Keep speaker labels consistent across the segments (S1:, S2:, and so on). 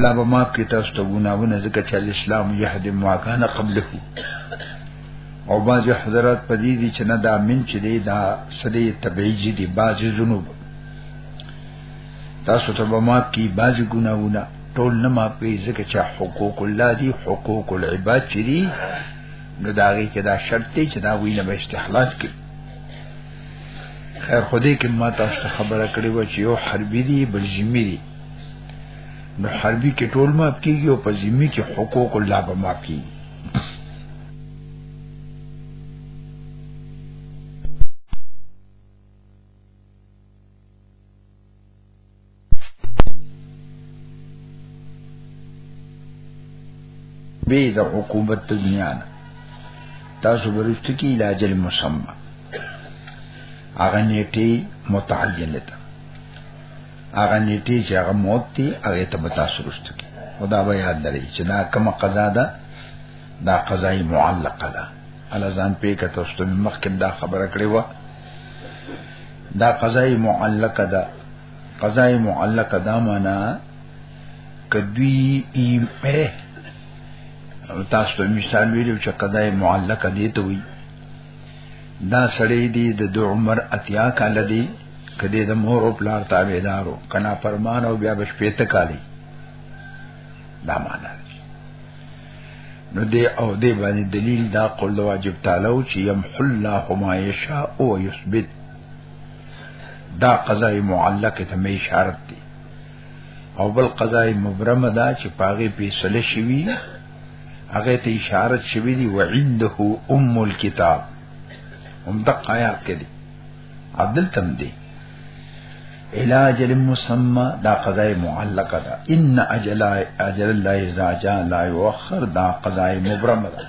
S1: الله به معاف کی تاسو ته ګناونه ځکه چې اسلام یهدم ما کان قبله او باز حضرات پدې دي چې نه دا من چې دی دا سدي تبعیج دي باز ذنوب تاسو ته به معاف کی باز ګناونه ټول نه معاف کی ځکه چې حقوق الله دي حقوق العباد چې دي نو دا غي کې دا شرط دی چې دا وینه به استحلال کړي خیر خو دې کې ما تاسو ته خبره کړې و چې یو حربي دی بل ذمي دی نو حربي کې ټول ماپ کیږي او په ذمي کې حقوق الله به ماپ کیږي بی د عقوبت دنیا نه تاسو ورسته کی علاج المسمى اغه نیټه متعینه ده اغه نیټه چې هغه موت دی هغه ته به تاسو ورسته کی خدا به یاد لري چې دا کومه قضا ده دا قضای معلقه ده الزان په کته واستو مخکې دا خبره کړې و دا قضای معلقه ده قضاء معلقه دا معنا کدوی ایمه تاسو ته مثال ویلو چې قضاء معلقه دی ته وی دا سړی دی د عمر اتیا کال دی کدی د مور او پلار تابعدارو کنا فرمان او بیا بشپېته کالی دا معنا نو دی او دی باندې دلیل دا قول واجب تعالی او چې يمحل الله ما یشاء او یثبت دا قضاء معلقه ته مې اشاره دي او بل قضاء مبرمه دا چې پاغه فیصله شوی هغه ته اشاره شوی دی وعنده ام الكتاب هم دقه آیات کې دي عدل تم دي علاج المسمى دا قضاء معلقه ده ان اجل اجل الله اذا جاء لا يؤخر دا قضاء مبرمه ده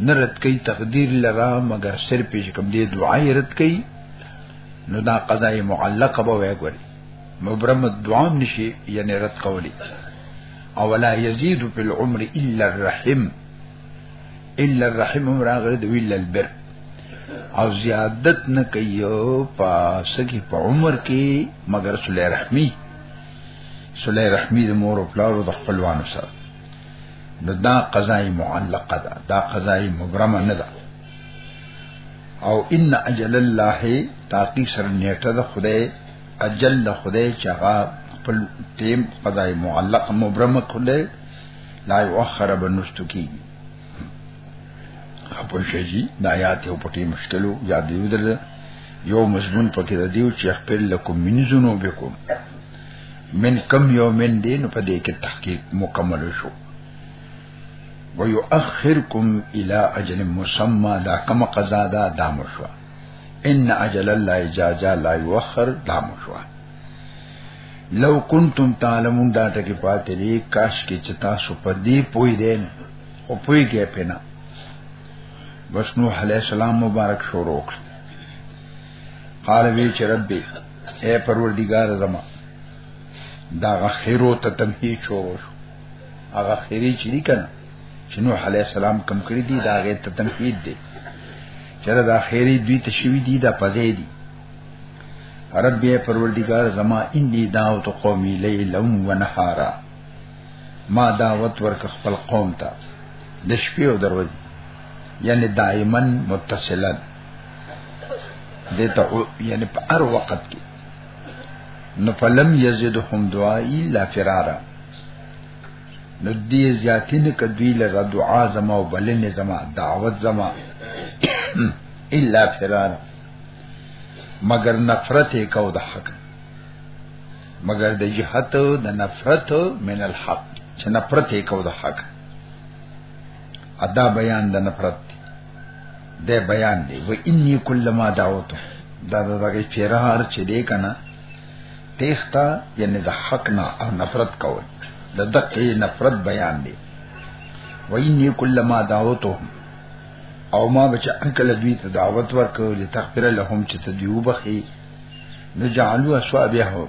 S1: نه رد کوي تقدیر لرا مگر صرف چې کوم دی دعا یې رد کوي نو دا قضا یې معلقه به وي ګوري مبرم دعام نشي یعنی رد کولی او لا یزيد فی العمر الا الرحم الا الرحم راغره دی الا البر او زیادت نه کوي په سګي په عمر کې مگر صلی رحمی صلی رحمی د مور او پلارو د خپلوانو سره نو دا قضای معلقه ده دا قضای مبرمه نه ده او ان اجل الله تاقی سر نیټه ده خدای اجل ده خدای چې هغه خپل تیم قضای معلق مبرمه کړي لا یؤخر بنستو کی خپل شي جی د آیات یو پټي مشکلو یاد یو دل یو مضمون پکې د دیو چې خپل لکم من ذنوبکم من کم یومن دی نو په دې کې تحقیق مکمل شو ويؤخركم الى اجل مسمى دا کم قضا دا دام شو ان اجل الله اجازه لا يؤخر دام شو لو کنتم تعلمون دا ټکی پاتې دی کاش کې چتا سو په دې پوي دی او پوي کې پنه بس نوح علیہ السلام مبارک شروع کړ قال وی چې رب اے پروردگار زما دا غخیرو ته تنهی چور هغه خیری چې دی کنه چې نوح علی السلام کم کړی دی دا غیر ته تنهید دی چر دا خیری دوی ته شوی دی دا پدې دی رب اے پروردگار زما انی داو تو قومی لیلا و نهارا ما دعوت ورک خپل قوم ته د شپې او دروازې یعنی دائما متصلن دته یعنی په هر وخت کې نو فلم یزدهم دعائی لا فرارا نو دی زیاتین کدوی لرا دعا زما و بلن زما دعوت زما الا فرارا مگر نفرت کو د حق مگر د جهت د نفرت من الحق چې نفرت کو د حق ادا بیان د نفرت د بیان دی و انی کل ما دعوت دا دا دغه فرار چې دی کنه تیختا یعنی د حق نه او نفرت کول د دقه نفرت بیان دی و انی کل ما دعوتهم او ما بچ انکل دوی ته دعوت ورکړ لتغفر لهم چې ته دیو بخي نجعلوا اصحابهم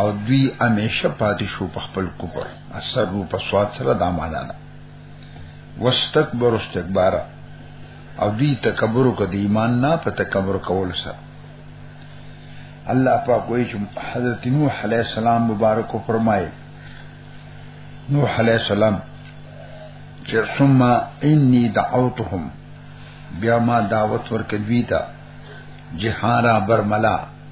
S1: او دوی همیشه پاتې شو په خپل کفر اثر رو په سواد سره دا معنا ده واستكبر استكبار او دوی تکبر کو د ایمان نه په تکبر کول سره الله پاک وایي چې حضرت نوح علیه السلام مبارک فرمایي نوح علیه السلام چې ثم انی دعوتهم بیا ما دعوت ورکړ دوی ته جهارا برملا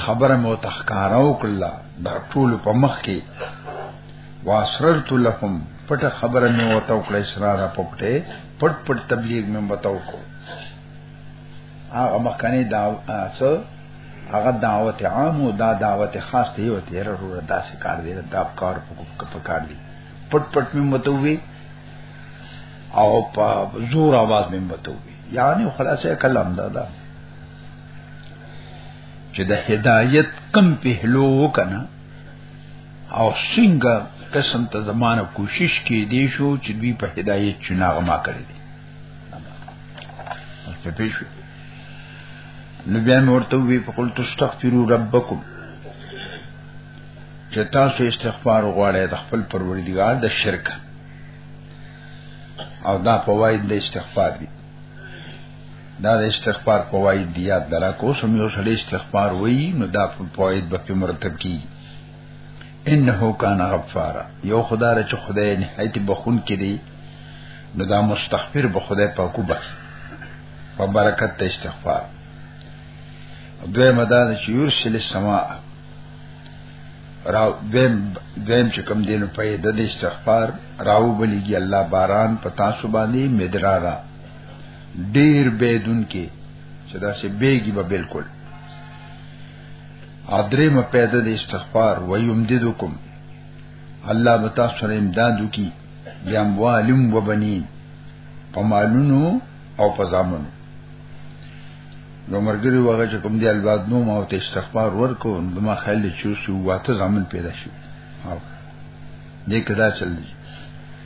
S1: خبره مو تخکارا وکړه دا ټول په مخ کې واسررت لهم پټه خبره مې وته وکړه اسرار په پټه پټ پټ تبلیغ مې وته وکړ هغه مخکنی دا څه هغه دعوت عام او دا دعوت خاص ته یو تیر ورو داسې کار دی دا کار په کار دی پټ پټ مې وته وی او په زور आवाज مې وته وی یعنی خلاصې کلام دا دا چې د هدایت کم پهلو وکنه او څنګه قسم ته زمانه کوشش کې دی شو چې دوی په هدایت چناغه ما کړی دی په پیښو نو بیا ورته وی په قول تستغفروا ربکم چې تاسو استغفار غواړئ د خپل پروردګار د شرک او دا فواید د استغفار دي دا د استغفار فواید دی یاد درا کو سم یو سړی استغفار وای نو دا فواید به مرتب کی انه کان غفار یو خدای رچ خدای نهایت بخون کړي نو دا مستغفر به خدای پاکو بخ په برکت ته استغفار دوی مدار چې یورسل السما راو دویم دویم چې کم دینو په د استغفار راو بلیږي الله باران پتا سو باندې مدرارا ډیر بيدون کې چې دا سه بیګي به بالکل ادرې م پیدا د استغفار و یمددکم الله بتا سره امداد وکي بیا موالم و بنی په مالونو او په زامنو نو مرګري وغه چې کوم دی الباد نو ما ته استغفار ورکو نو ما خیال چې شو واته زامن پیدا شي او دې کدا چل دی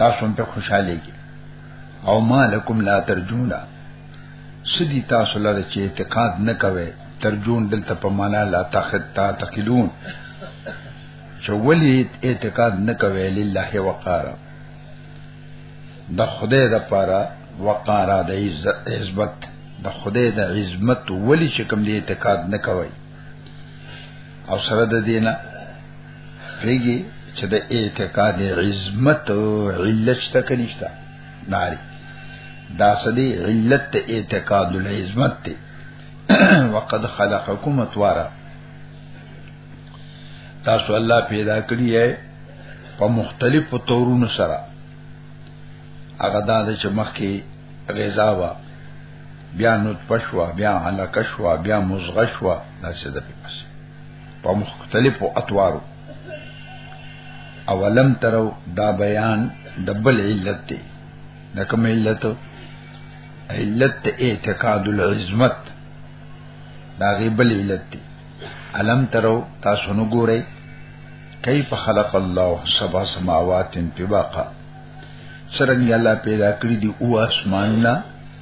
S1: تاسو هم په خوشاله کې او مالکم لا ترجونا سدی تاسو لره چې اعتقاد نه کوي ترجون دلته په معنا لا تختا تقلون چې ولی اعتقاد نه کوي لله وقارا د خدای د پاره وقارا د عزت د خدای د عزت ولی چې کوم دی اعتقاد نه کوي او سره د دینه ریګي چې د اعتقاد عظمت علت شته کنيشته ناری دا سدي علت اعتقاد العظمت ته وقد خلقکم اتوارا تاسو الله پیدا کړی ہے په مختلفو تورونو سره هغه دا چې مخکې غذا وا بیا نطفه شو بیا علقه شو بیا مزغه شو دا څه د پس په مختلفو اطوارو اولم ترو دا بیان دبل علت دی نکم علت علت اعتقاد العظمت دا غیبل علت دی علم ترو تاسو نو ګورئ کیف خلق الله سبع سماوات طباقا څرنګه الله پیدا کړی دی او اسمانونه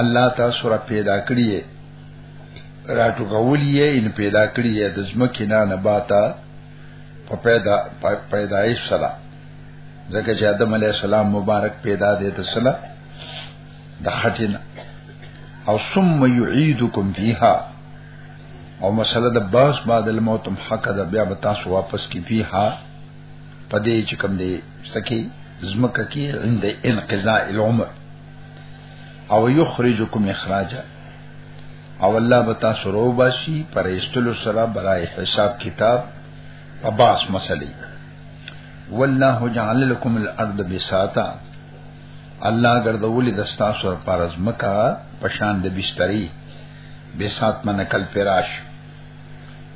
S1: الله تاسو را پیدا کړی راټو غولی یې ان پیدا کړی یې د زمکه نه نباتا په پیدا پیدایش سره ځکه چې آدم علی السلام مبارک پیدا دی ته سره د خټینه او ثم يعيدكم فيها او مسله د باس بعد الموت هم حق ده بیا به تاسو واپس کی فيها پدې چې کوم دی سکی زمکه کې عند انقضاء العمر او یخرجکم اخراجا او الله بتا سرو باشي پر استلو سره برای حساب کتاب اباس مسلې والله جعل لكم الارض بساطا الله ګرځولې د تاسو لپاره ځمکه پشان د بسترې بساط من کل فراش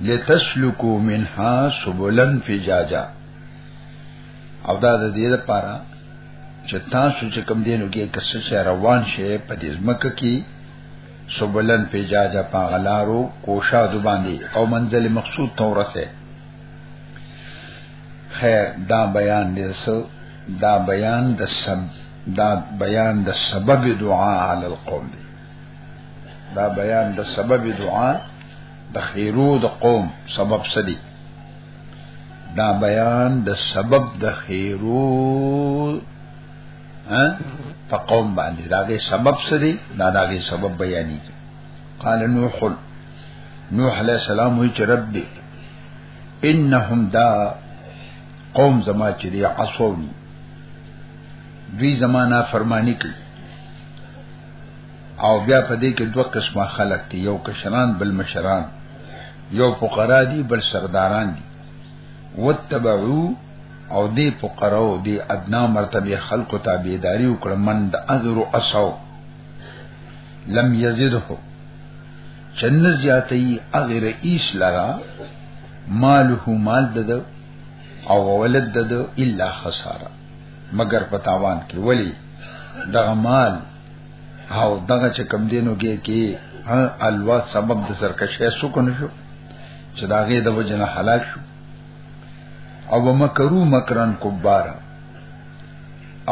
S1: لتسلکو منها سبلن فجاجا او دا د دې لپاره چې تاسو چې کم دینو کې کسر شي روان شي په دې ځمکه کې سبلن په جاجا پاغلارو کوشا د باندې او منزل مقصود تورسه خیر دا بیان دې سو دا بیان د سب دا بیان د سبب دعا علی القوم دی دا بیان د سبب دعا د خیرو د قوم سبب سدي دا بیان د سبب د خیرو ها په قوم باندې داغه سبب څه دی دا داغه سبب بیانې قال نوح نوح علیہ السلام وی چې رب دی انهم دا قوم زما چې دی عصونی دوی زمانہ فرمانی کوي او بیا په دې کې دوه قسمه خلک دي یو کشران بل مشران یو فقرا دي بل سرداران دي وتبعو او دې فقراو دې ادنا مرتبه خلکو تابعداري وکړه من د اجر اسو لم یزده چن زیاتی اغیر ایس لرا ماله مال دد او ولد دد الا خساره مگر پتاوان کې ولی دغه مال او دغه چې کم دینو کې کې الوا سبب د سرکشه سو کنه شو چې داغه د وجنه هلاک شو او مکرو مکرن کبار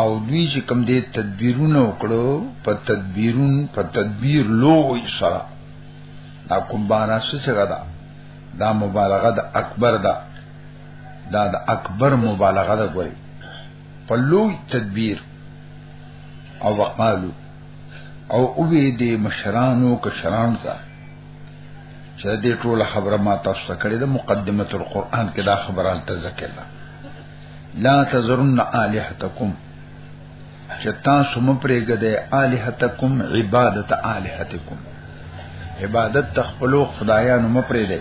S1: او دوی چې کم دې تدبیرونه وکړو په تدبیرون په تدبیر لوی سره دا کبارا څه څه غدا دا مبالغه د اکبر ده دا د اکبر مبالغه ده ګوري په لوی تدبیر او وقالو او اوې دې مشرانو کشرانو ته چې دې ټول خبره ما تاسو ته کړې ده مقدمه القرآن کې دا خبره ال تذکر ده لا تزرن الہتکم چې تاسو مو پرېګه دې الہتکم عبادت الہتکم عبادت تخپلو خدایانو مو پرې دې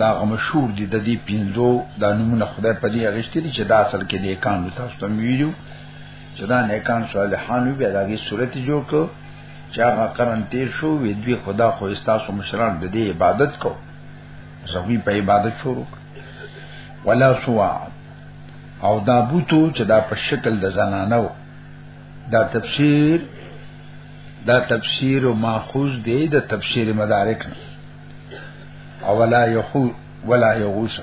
S1: دا مشهور دي د دې پینځو د نمونه خدای په دې اغشتري چې دا اصل کې د کان تاسو ته ویلو چې دا نه کان صالحان وي دا دې صورت جوړ کو چې هغه قرن تیر شو وی دوی خدا خو استاسو مشران د دې عبادت کو زوی په عبادت شروع ولا سوا او دا بوتو چې دا په شکل د زنانو دا تفسیر دا تفسیر ماخوذ دی د تفسیر مدارک نه او ولا یخو ولا یغوس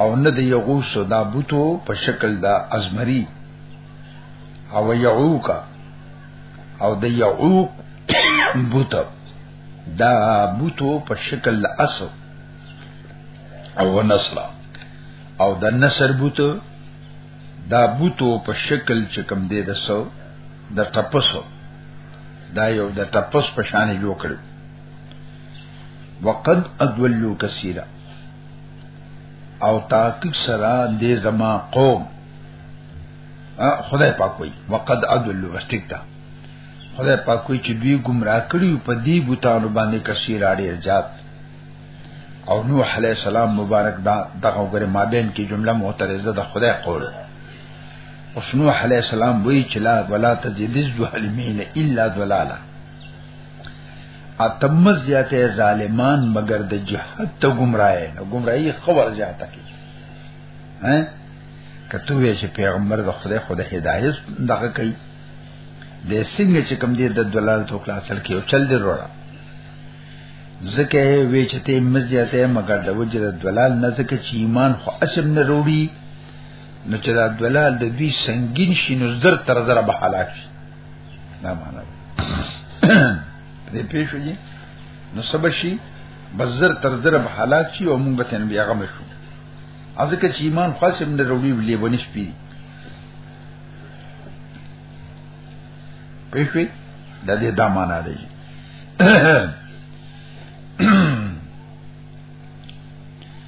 S1: او نه د یغوس دا بوتو په شکل دا ازمری او یعوق او د یعوق بوتو دا بوتو په شکل اسو او نصر او د نصر بوتو دا بوتو په شکل چې کم دی د سو د ټپسو دا یو د تپس په شان جوړ کړو وقد ادولو کثیره او تحقیق سره د زما قوم خدای پاک وي وقد ادولو واستیک دا خدای پاک وي چې دوی گمراه کړیو په دې بوتانو باندې کثیر اړې رجات او نوح علیہ السلام مبارک دا دغه غره مابین کې جمله معترضه د خدای قول اوس نوح علی السلام وی چې لا ولا تزيد الظالمین الا ضلالا اتمز زیاته ظالمان مگر د جهاد ته گمراه نه گمراهی خبر زیاته کی ها کته وی چې پیغمبر د خدای خدای هدایت دغه کوي د سنگ چې کم دی د دلالت او کلاسل کې او چل دی وروړه زکه وی چې ته مزیاته مگر د وجره دلال نه زکه چې ایمان خو اسم نه وروړي نو چې دا دلال د دوی سنگین شي نو زر تر زر به هلاک شي دا معنا دې پېښو دي نو سبا شي بزر تر زر به هلاک شي او موږ به تن بیا غم شو ازکه چې ایمان خاصم نه وروړي ولې بنش پی پېښوي د دې دا معنا دی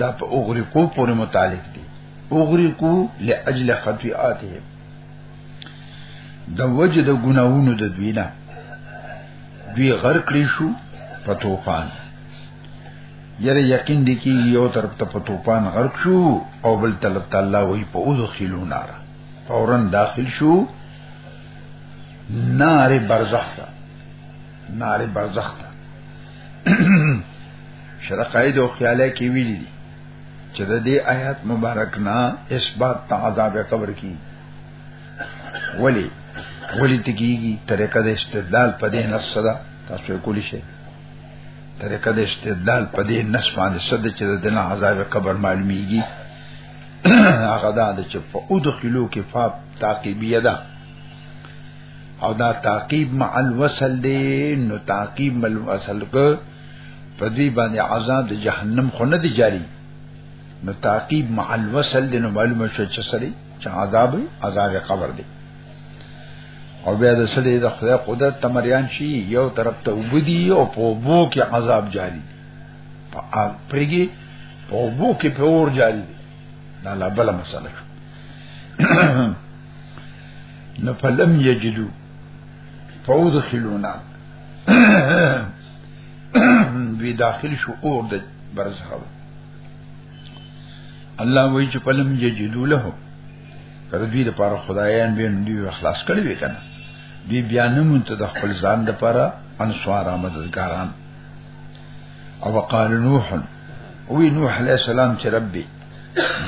S1: دا په اوغریقو پورې متعلق دي اوغریقو لاجل خطیاتهم د وجه د ګناوونو د دوی نه دوی غرق کړی شو په توفان یره یقین دی کی یو طرف ته په توفان غرق شو او بل طرف ته الله وی په اوذ خلو نار فورا داخل شو نار برزخ نار برزخ شرقاید او خیاله کې ویلي دي چې د دې آیات مبارک نه اثبات ته عذاب قبر کی ولی ولی تکیږي طریقه د استدلال په دې نص صدا تاسو کولی شئ طریقه د استدلال په دې نص باندې صد چې د دنیا عذاب قبر معلومیږي هغه دا چې په ادخلو کې فاپ تعقیبیه ده او دا تعقیب مع الوصل دی نو تعقیب مع الوصل کو په دې باندې عذاب د جهنم خو نه دی جاری نو تعقیب مع الوصل دی نو معلومه شو چې سړي چې عذاب عذاب قبر دی او بیا د سړي د خدای قدرت تمریان شي یو طرف ته وبدي او په بو کې عذاب جاری دی په پرګي په بو کې په اور جاری دی دا لا بل مسله نو فلم یجدو فودخلونا وی داخل شو اور د برزخو الله وی چې فلم یجدو له تر دې لپاره خدایان به نو دی خلاص کړی وی کنه دی بیا نه مونږ ته د خپل ځان لپاره انصار مددګاران او وقال نوح وی نوح علیہ السلام چې ربي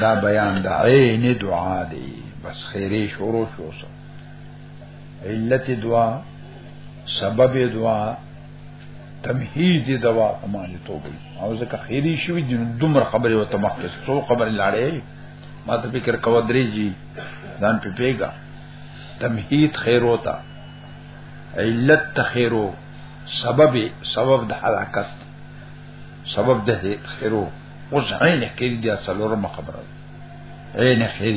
S1: دا بیان د عین دعا دی بس خیره شروع شو سو علت دعا سبب دعا تمهید دعا امانه توبه او ځکه خیری شوی د دومره خبره او تمخص څو خبره لاړې ما ته فکر کو درې جی ځان په پیګا تمهید خیر ہوتا علت خیرو سبب سبب د حرکت سبب ده خیرو اوس عین خیر دی څلورم خبره عین خیر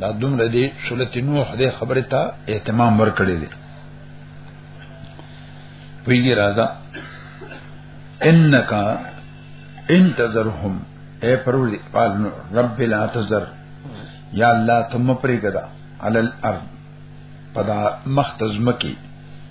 S1: دا دومره دی سورته نوح دې خبره ته اهتمام ورکړی دی پیږي راځه انکا انتظرهم اے پروردی پالنو رب لا تذر یا الله تم پرې ګدا علل ارض پدا مختزمکی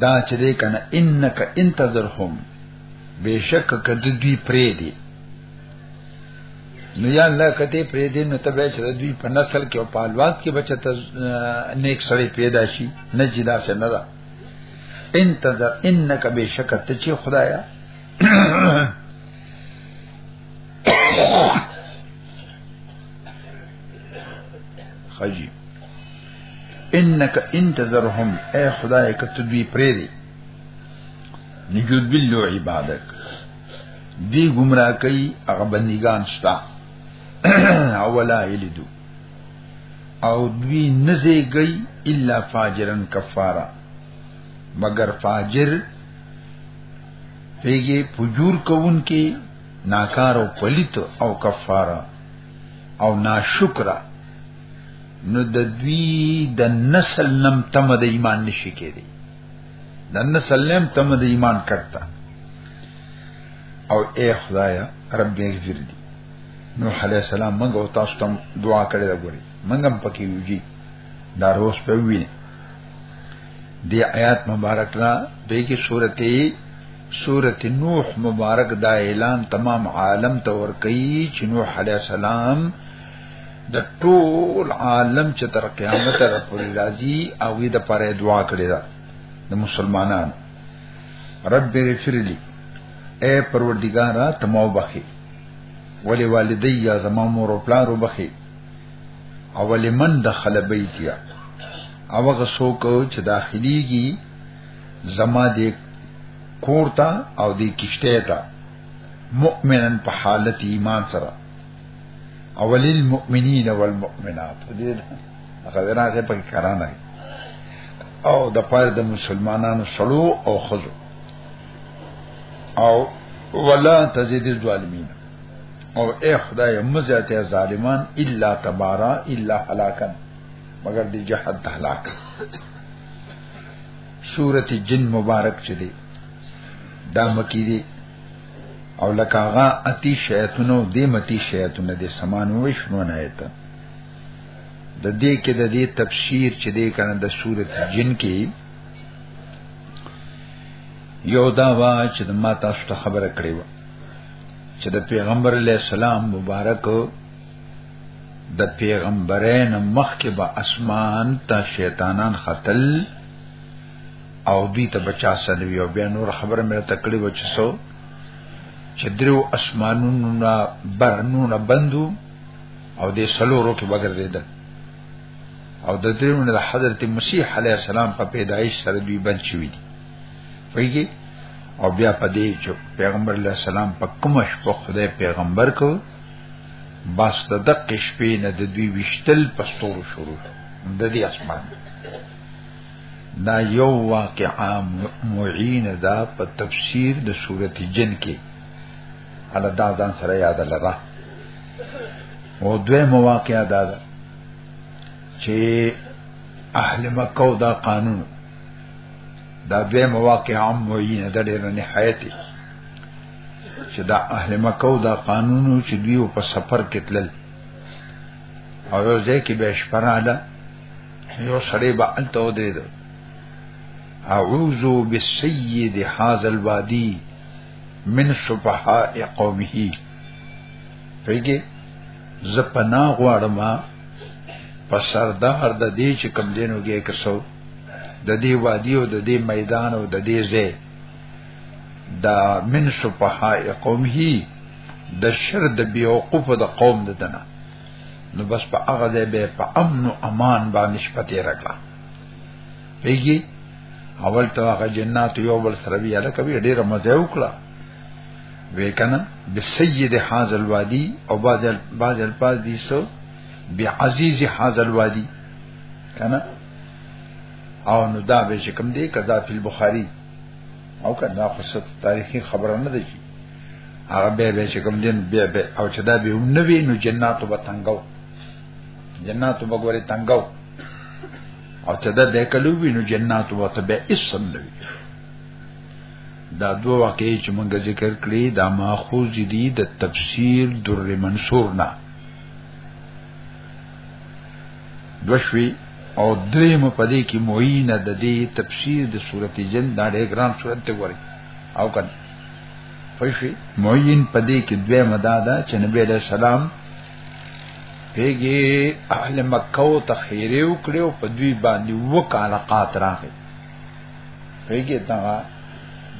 S1: دا چې دې کنه انک انتظرهم بشک کدی دوی پرې دی نو یا الله کته پرې دی نو تبه چې دوی په نسل کې او په الواد کې بچته نیک سړی پیدا شي نه جدا څه نه دا انتظر انک بشک ته چې خدایا خجی انک انتظرهم اے خدای کته دوی پرې دی نجود باللو عبادک دی گمراه کوي هغه بندگان شتا اولا یلدو او دوی نزه گئی الا فاجرن کفارا مگر فاجر پیږي فجور کوون کې ناکار او پلیت او کفاره او ناشکره نو د دوی د نسل نم تم د ایمان نشي کېدی د نسل نم تم د ایمان کړتا او اے خدایا رب اغفر لي نوح علیہ السلام منګ او تاسو ته دعا کړې دا ګوري منګ هم پکې یوږي دا روز په وینه دی آیات مبارک را به کې سورته سورت نوح مبارک دا اعلان تمام عالم ته ور کوي چې نوح علی السلام د ټول عالم چې تر قیامت را پورې راځي او دې د پاره دعا کړې ده د مسلمانانو رب اغفر لي اے پروردګارا ته مو بخي ولې والدي یا زما مور او پلار وبخي او ولې من دخل بیتیا او هغه څوک چې داخليږي زما دې کورتا او دې کشته تا مؤمنن په حالت ایمان سره اول المؤمنین والمؤمنات دې هغه راځي په کرانه او د پاره د مسلمانانو سلو او خزو او ولا تزيد الظالمين او اے خدای مزیت ظالمان الا تبارا الا هلاکن مگر دی جهاد ته هلاک سورۃ الجن مبارک چدی دا مکی دی او لکه هغه اتی شیطانو دې متی شیطانو دې سمان وښنو نه ایت د دې کې د دې تفسیر چې دې کنه د سورۃ جن کې یو دا وا چې د ما تاسو ته خبره کړې و چې د پیغمبر علی السلام مبارک د پیغمبرین مخ کې به اسمان ته شیطانان خطل او دوی ته بچا سنوي او بیا نور خبره مې تکړه و چې سو چې درو اسمانونو نه برنونه بندو او دې سلورو کې بغردیدل او د درو نه حضرت مسیح علی السلام په پیدایش سره دوی بند شوی دي ویږي او بیا په دې چې پیغمبر علی السلام په کوم شپه خدای پیغمبر کو بس د دقیق شپې نه د دوی وشتل په ستورو شروع د دې اسمان دا یو واقعا معین دا په تفسیر د سورته جن کې الله دا ځان سره یاد لره او دوی مواقع دا ده چې اهل مکه او دا قانون دا دوی مواقع عام معین دا ډېر نه حیاتي چې دا اهل مکه او دا قانون چې دوی په سفر کې تلل او ځکه به شپراله یو سړی به الته ودرید اعوذ بالسید هاذ الوادی من صفحاء قومه پیګه ز پنا غواړم په سردار د دې چې کم دینو کې کسو د دې وادي او د دې میدان او د دې ځای دا من صفحاء قومه د شر د بیوقوف د قوم ددنه نو بس په هغه ځای به په امن او امان باندې شپه تیر کړه پیږي اول ته هغه جنات یو بل سره بیا لکه ډیره مزه وکړه وکنه بسید هاذا الوادی او باز باز الفاظ دي سو بعزیز هاذا الوادی کنه او نو دا به کوم دی قضا فی البخاری او کدا خو ست تاریخي خبره نه دی هغه به به چې کوم دین به به او چې دا به نه وی نو جناتو به تنگاو جناتو به ګوري تنگاو او چې دا به کلو وی نو جناتو به ته به اسم نه وی دا دوه واقعي چې مونږ ذکر کړی دا ماخوذ دي د تفسیر در منصور نه دوشوی او درې مو پدې کې معینه د دې تفسیر د سورته جن دا ډېر ګران سورته ته ګوري او کنه پښې معین پدې کې دوه مدادا چې نبی له سلام پیګي اهل مکه او تخیره وکړو په دوی باندې وکاله قات راغی پیګي دا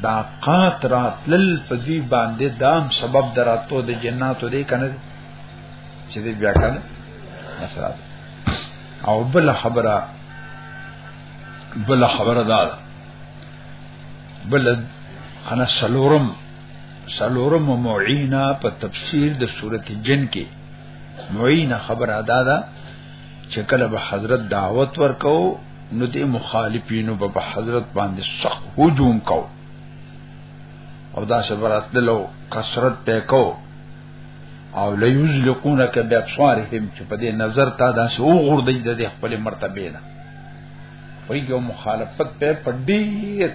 S1: دا قات راتل په دوی باندې دام سبب دراتو د جناتو دې کنه چې دې بیا کنه نصرات او بل خبره بل خبره ده بل خنا سلورم سلورم معینا په تفسیر د سورته جن کې معینا خبر ادا ده چې کله به حضرت دعوت ورکو نو د مخالفینو په حضرت باندې سخت هجوم کو او دا سبرات دلو کثرت پکاو او ليزلقونک بابصارهم چې په دې نظر تا داسې او غردې د خپل مرتبه نه په یو مخالفت په پډې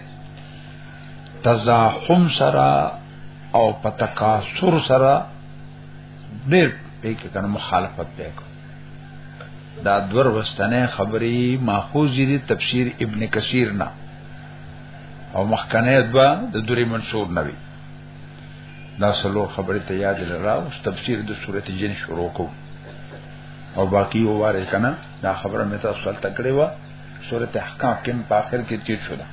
S1: تزاحم سره او په تکاثر سره ډېر په کې کنه مخالفت وکړ دا دور وستنه خبري ماخوذ دي تفسیر ابن کثیر نه او مخکنه دوا د دوری منصور نوي دا سلو خبره ته یاد لراو تفسیر د سورته جن شروع کو او باقی واره کنه دا خبره مې تاسو سره تکړه و سورته احکام کې په اخر کې تیر شو دا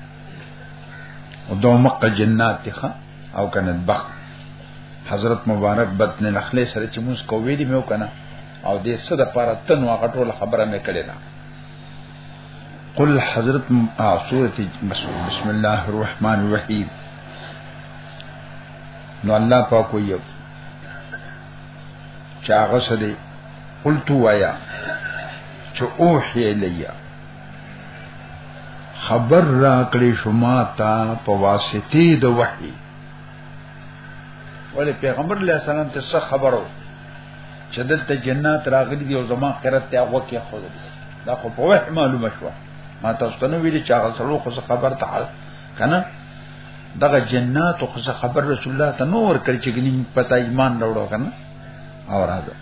S1: او دو مکه جنات تخا او کنه بخ حضرت مبارک بدن نخله سره چې موږ کوې دي مې وکنه او دې صد لپاره تنو غټول خبره مې کړې ده قل حضرت سورت بسم الله الرحمن الرحیم نو الله پاک ویو چاغه سدی قل تو وایا چې اوحی الیا خبر را کړی شما تا په واسطه د وحی ولې پیغمبر علیہ السلام ته څه خبرو چې دلته جنات راغلي دي او زما قرت ته هغه کې خو دا خو په وحی معلومه شو ما تاسو ته نو ویل چې هغه سره خو خبر ته حال کنه دغه جنات خو خبر رسول الله ته نور کړ چې ګنیم پتا ایمان راوړو کنه او راځه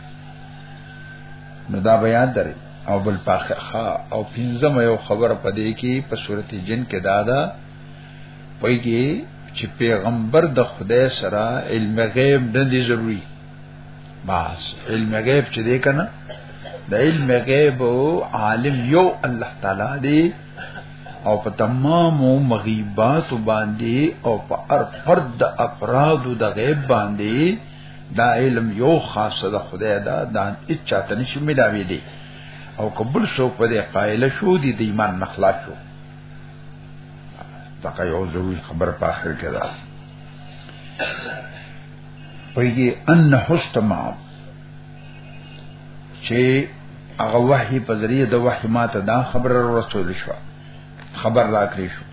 S1: نو دا بیان درې او بل پاخه او پنځم یو خبر پدې کې په صورت جن کې دادا پېږي چې پیغمبر د خدای سره علم غیب نه دی ضروری بس علم غیب چې دی کنه د علم غیب عالم یو الله تعالی دی او په تمامو مغیبات باندې او په هر فرد د افراد د غیب باندې دا علم یو خاصه د خدای دا د اچا ته نشي ملاوي دی او قبول شو په دې قائل شو دي د ایمان نخلا شو دا یو ضروري خبر په اخر کې ده پویږي ان حستما چې هغه وحي په ذریعه د وحي ماته دا خبر رسول شو خبر راکړي شو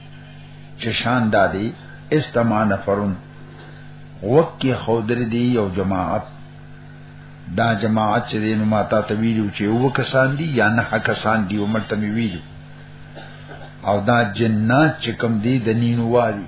S1: چې شان دادی استما نفرون وکي خودر دی یو جماعت دا جماعت چې دین ماته تویلو چې و کسان دي یا نه کسان دي عمر ته ویلو او دا جنات چې کم دي د نینو والی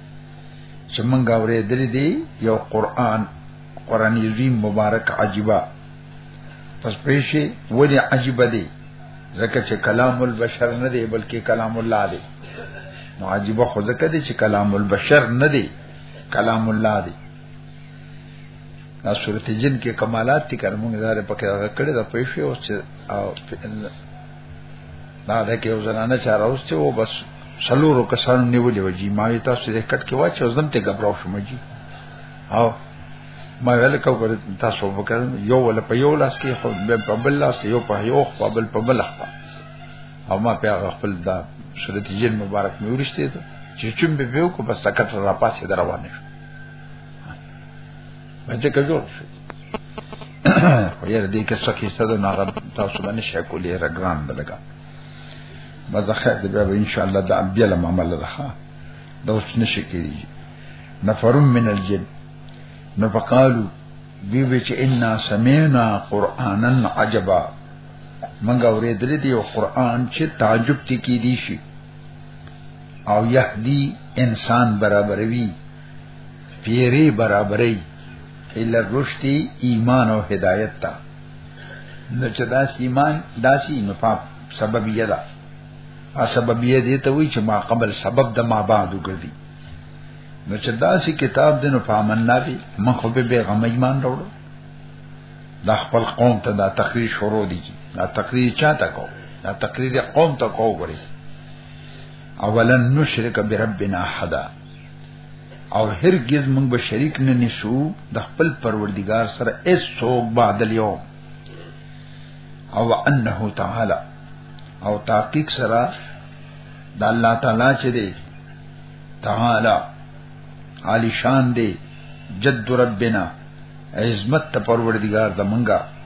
S1: چې مونږ اورېدلې دي یو قران قران عظیم مبارک عجيبه پس پېښې ولې عجيبه دي ځکه چې کلام البشر نه دی بلکې کلام الله دی نو عجيبه خو ځکه دی چې کلام البشر نه دی کلام الله دی دا صورت جن کې کمالات دي کړم موږ دا په کې راغړې دا پېښې او چې دا د کې یو زنانه چا راوستي وو بس سلورو کسانو نیولې و جی ما وی تاسو دې کټ کې واچو زم ته غبراو شم جی او ما ویل کو ګر تاسو وکړ یو ول په یو لاس کې خو په بل لاس یو په یو خو بل په بل خو او ما په خپل دا شریعت جن مبارک مې ورشته چې چون به ویو کو بس سکت را پاسې دروانه شو باندې کې جوړ شي خو یې دې کې څه کیسه ده نه تاسو باندې شي کولې رګران دلګا مزه خیر دې به ان شاء الله دا بیا له معاملې ده ښا دا اوس نشي کېږي نفرم من الجن نو فقالو وی وی چې ان سمعنا قرانا عجبا منګه اورېدلې دی او قران چې تعجب ټکی دی شي او يهدي انسان برابروي پیری برابرۍ الا رشدی ایمان او هدایت تا نو چې داس ایمان داسی نو په سببیه ده ا سببیه دې ته وی چې ما قبل سبب د ما بعد وګرځي نو چې داسی کتاب دې نو فامننا به مخ به به غم ایمان راوړو دا خپل قوم ته دا تقریر شروع دي دا تقریر چاته کو دا تقریر قوم ته کو غري اولا نشرک بربنا حدا او هرگز موږ به شریک نه نشو د خپل پروردگار سره اس څوک بعد اليوم او انه تعالی او تحقیق سره د الله تعالی چې دی تعالی عالی شان دی جد ربنا عظمت پروردگار د منګه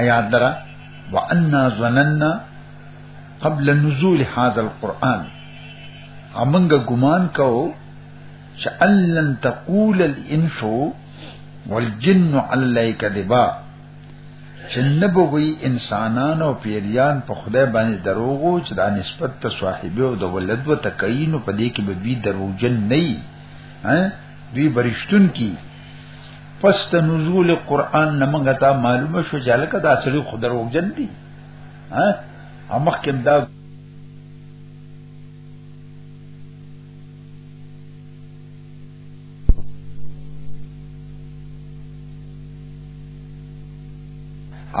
S1: آیات درا وأنا ظننا قبل نزول هذا القرآن امنګ ګمان کو چې ان تقول الانس والجن علی کذبا چې نبوي انسانان او پیریان په خدای باندې دروغو چې دا نسبت ته صاحب او د ولد و تکین په دې کې به بي دروغجن نه وي دوی برشتون کی پس د نزول قران نمنګ ته معلومه شو چې لکه دا سړي خدای روغجن دي ها امخ کې دا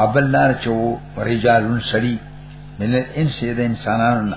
S1: ابل نار چو رجالون سړي من الانس د انسانانو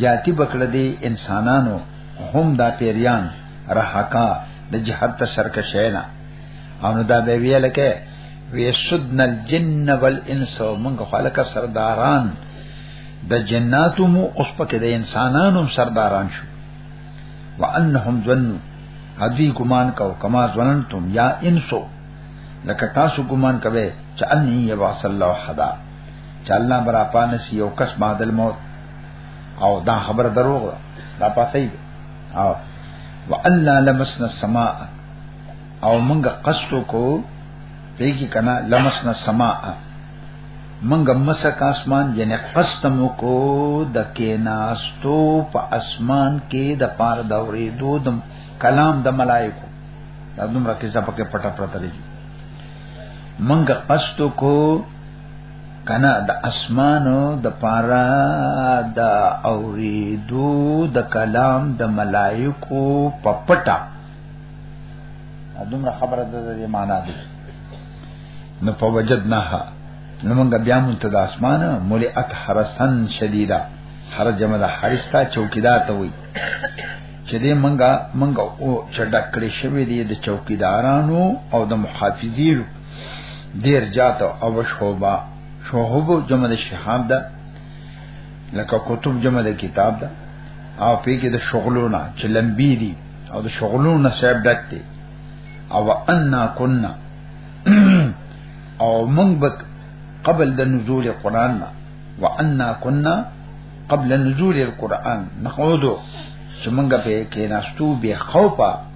S1: جاتی بکړه دی انسانانو هم دا پیریان رحقا د جهاد ته سرکشینا او نو دا به ویل کې ویسدن الجن والانس موږ خلک سرداران د جناتو مو اوس پکې د انسانانو سرداران شو وانهم ظنوا حدی ګمان کو کما ظننتم یا انسو لکه تاسو ګمان کوي چې ان یبعث الله حدا چې الله برا پانسی یو کس بعد الموت او دا خبره دروغ ده دا پاسې ده او وان لمسنا السماء او موږ قصد کو پیږي کنه لمسنا السماء منګه مسک اسمان یعنی قسم کو د کیناستو په اسمان کې د پار دورې دودم کلام د ملائکو دا دومره کیسه پکې پټه پرته لري منګه قسم کو کنه د اسمانو د پارا د اوریدو د کلام د ملائکو په پټه دومره خبره د دې معنا ده نو په وجدناها نو موږ بیا مونږ ته د اسمان ملئت حرسن شدیدا هر جمع د حارس تا چوکیدار ته وای چې دې منګه منګه او چډک کړې شوې دي د چوکیدارانو او د محافظینو دیر جات او شوبا شوهب جمع د شهاب ده لکه کتب جمع د کتاب ده او په کې د شغلونه چې لمبي دي او د شغلونه صاحب ډک دي او ان كنا او موږ بک قبل د نزول قران نه وان كنا قبل نزول القران نقعدو چې موږ په کې ناستو به خوفه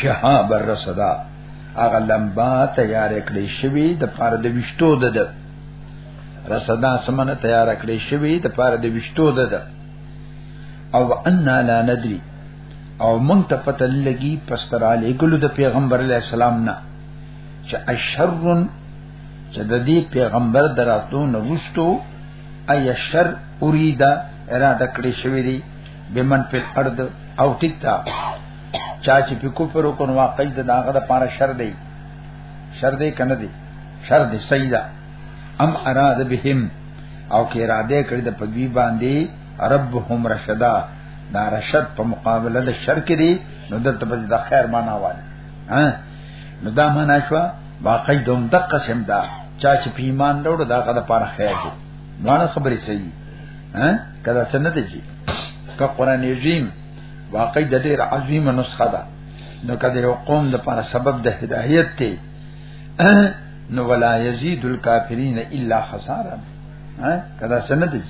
S1: شهاب الرصدا هغه لمبا تیار کړی شوی د پار د وشتو د ده رصدا سمنه تیار کړی شوی د پار د وشتو د ده او ان لا ندری او مونږ ته پته لګي پستر علی ګلو د پیغمبر علی السلام نه چې اشرن چې د دې پیغمبر دراتو نه وشتو اي شر اوريدا اراده کړې شوې دي بمن په الارض او ټیک تا چا چې په کفر وکړ واقع د داغه د پاره شر دی شر دی کنه دی شر دی سیدا ام اراد بهم او کې اراده کړی د پدوی باندې ربهم رشدا دا رشد په مقابله د شر کې دی نو دلته به د خیر معنا وایي ها نو دا معنا شو واقع دوم د قسم دا چا چې په ایمان وروړ دا غد پاره خیر دی مانه خبرې صحیح ها کدا څنګه دی چې که قران عظیم واقعي د ډېر عظیمه نسخه ده نو کدا یو قوم د لپاره سبب د هدایت دی نو ولا یزيد الکافرین الا خسارا کدا څنګه دی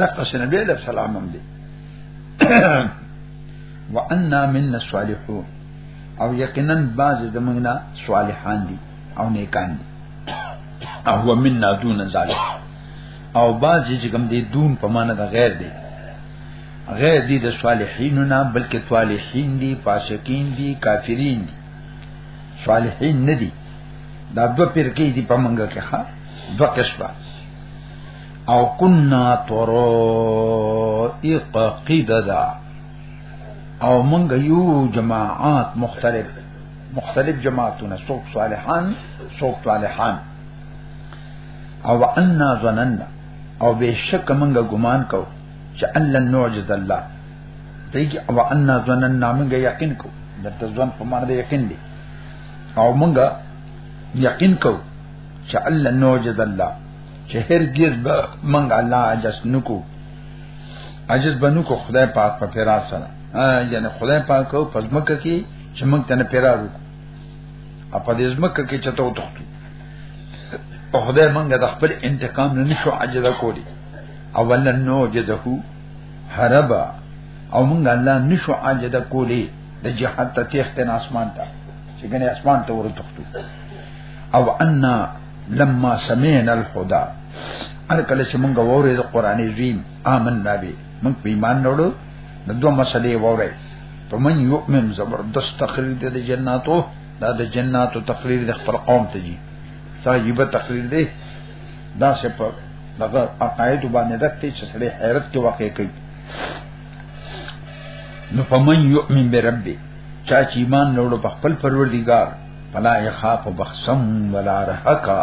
S1: دغه څنګه به له سلام هم دی وعنا من الصالحون او یقینا بعض زمونږه صالحان دي او نیکان دي او من دون ذالک او باز چې کوم دی دون په معنا د غیر دی غیر دی د صالحین نه بلکې صالحین دی فاسقین دی کافرین دی صالحین نه دی دا دو پرکی دی په منګه کې ها دو قسمه او کنا طرائق قیددا او منګه یو جماعات مختلف مختلف جماعتونه څوک صالحان څوک صالحان او ان ظننا او بشک منګه ګمان کو چې الله نوجز الله دیږي او ان ظننا منګه یقین کو دته ځوان په معنی د یقین دی او منګه یقین کو چې الله نوجز الله چې هرگز به منګه الله عجز نکو عجز بنو کو خدای پاک په پیرا سره یعنی خدای پاک په ځمکه کې چې موږ ته نه پیرارو ا په دې ځمکه کې چته وتښتو په خدای موږ د خپل انتقام نه نشو عاجز کولی اولا نو جده حربا او موږ الله نشو عاجز کولی د جهاد ته تخت نه اسمان ته چې ګنې اسمان ته ورتښتو او ان لما سمعنا الهدى هر کله چې موږ ووري د قران عظیم آمنا به موږ په ایمان وروړو د دوه مسلې وره په من یؤمن زبردست تقریر دی د جناتو دا د جناتو تقریر د خپل قوم ته جی صاحبه تقریر دی دا څه په دغه عقاید باندې دکته چې سړی حیرت کې واقع کوي نو په من یؤمن بربی چا چې ایمان لرلو په خپل پروردگار فلا یخاف بخسم ولا رهقا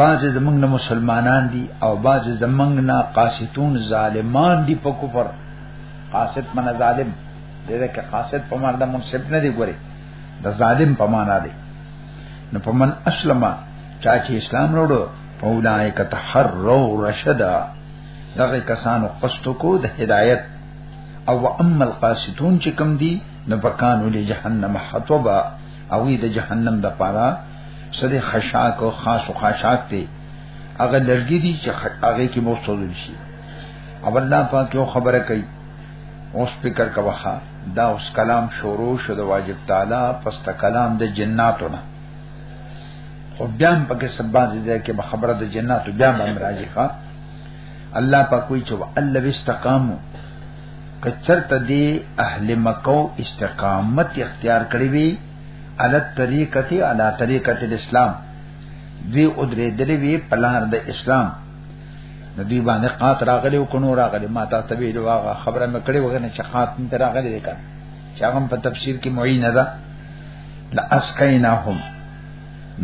S1: بعض زمنګ نه مسلمانان دي او بعض زمنګ نه قاسطون ظالمان دي په کفر قاسط من ظالم دغه کې قاسط په معنی د منصف نه دی ګوري د ظالم په معنی دی نو په من اسلم چا چې اسلام وروړو په ولای ک تحرو رشدا دغه کسانو قصد کو د هدایت او اما القاسطون چې کم دي نو پکانو له جهنم حطبا او د جهنم د پاره سره خشاک او خاص او خشاک دی هغه لرګي دي چې هغه کې مو سوزل شي او الله پاک یو خبره کوي اوس فکر کوه دا اوس کلام شروع شو د واجب تعالی پس ته کلام د جناتو نه خو بیا هم پکې سبا زیاده کې خبره د جناتو بیا هم راځي ښا الله پاک کوئی چې الله واستقامو کچرته دی اهل مکو استقامت اختیار کړی وي علی طریقتی علی طریقت الاسلام دوی او درې درې وی پلار د اسلام نو دوی باندې قات راغلی او کنو راغلی ما تا ته ویلو هغه خبره مې کړې وغه نه چې قات مې راغلی دی کړه چې هغه په تفسیر کې معین ده لا اسکیناهم